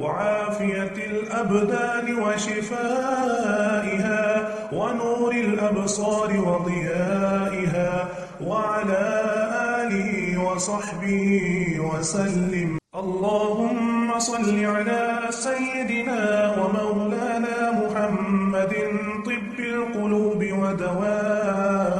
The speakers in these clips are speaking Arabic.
وعافية الأبدان وشفائها ونور الأبصار وضيائها وعلى آله وصحبه وسلم. اللهم صل على سيدنا ومولانا محمد طب القلوب ودوائها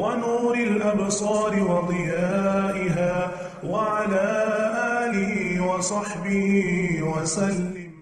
ونور الأبصار وضيائها وعلى آله وصحبه وسلم.